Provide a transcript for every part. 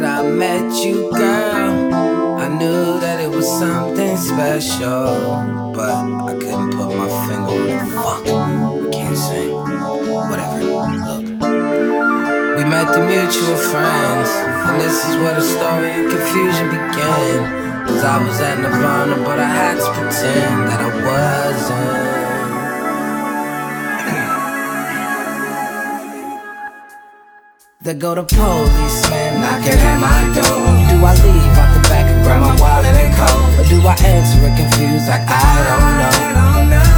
that I met you, girl, I knew that it was something special. But I couldn't put my finger on it. Fuck, I can't sing. Whatever, look. We met the mutual friends, and this is where the story of confusion began. Cause I was at Nirvana, but I had to pretend that I wasn't. There go the policeman knocking at my door. Do I leave out the back and grab my wallet and coat? Or do I answer it confused like I don't know?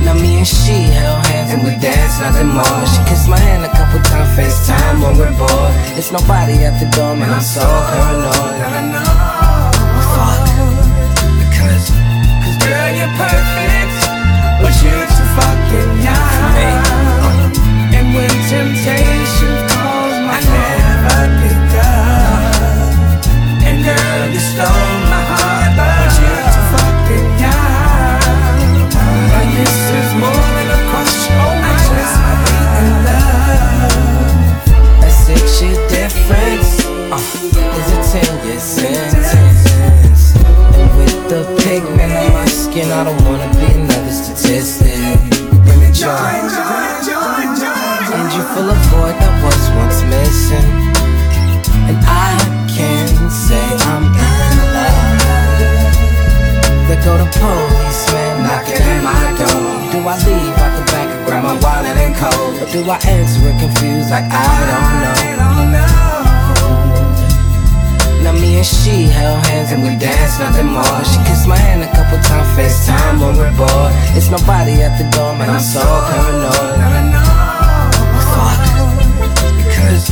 Now me and she held hands and we danced nothing more. She kissed my hand a couple times, FaceTime when we're bored. It's nobody at the door, man, I'm so paranoid. Fuck, sentence. And with the pigment on my skin, I don't wanna be another statistic. Bring the joy. And you fill a void that was once missing. And I can say I'm in love. There go the policeman knocking at my door. Do I leave out the back and grab my wallet and coat? Or do I answer it confused like I don't know? Now me and she held hands and we danced, nothing more. She kissed my hand a couple times, FaceTime when we're bored It's nobody at the door, man, I'm so paranoid. And fuck Cause,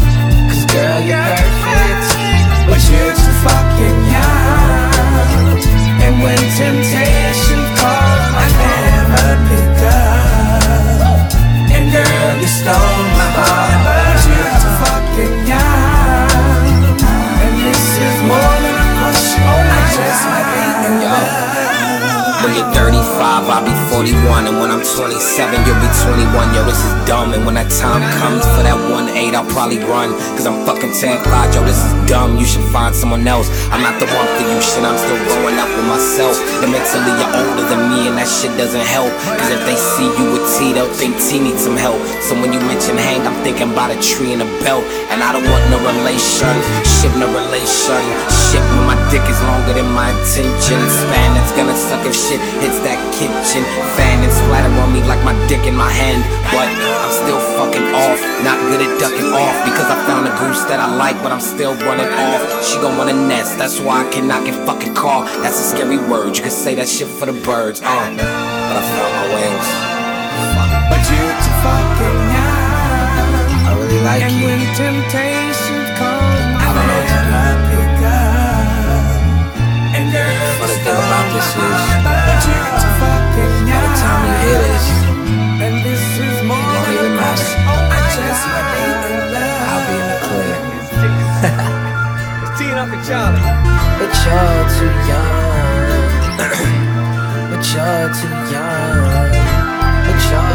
girl, you're perfect But you're too fucking young. And when 10 I'll be 41. And when I'm 27, you'll be 21. Yo, this is dumb. And when that time comes for that 1 8, I'll probably run. Cause I'm fucking terrified. Yo, this is dumb. You should find someone else. I'm not the one for you, shit. I'm still growing up with myself. And mentally, you're older than me, and that shit doesn't help. Cause if they see you with T, they'll think T needs some help. So when you mention hang, I'm thinking about a tree and a belt. And I don't want no relation. Shit, no relation. Shit, when my dick is longer than my attention span. It's gonna suck if shit hits that kitchen fan and splatter on me like my dick in my hand. But I'm still fucking off, not good at ducking off because I found a goose that I like, but I'm still running off. She gon' want a nest, that's why I cannot get fucking caught. That's a scary word, you can say that shit for the birds. Uh, but I found my wings. But you're too fucking. I really like And you. when temptation calls, I I don't know what to pick up. And girl, Funny you thing about this is, but you're too fucking Charlie. But you're too young. but you're too young. But you're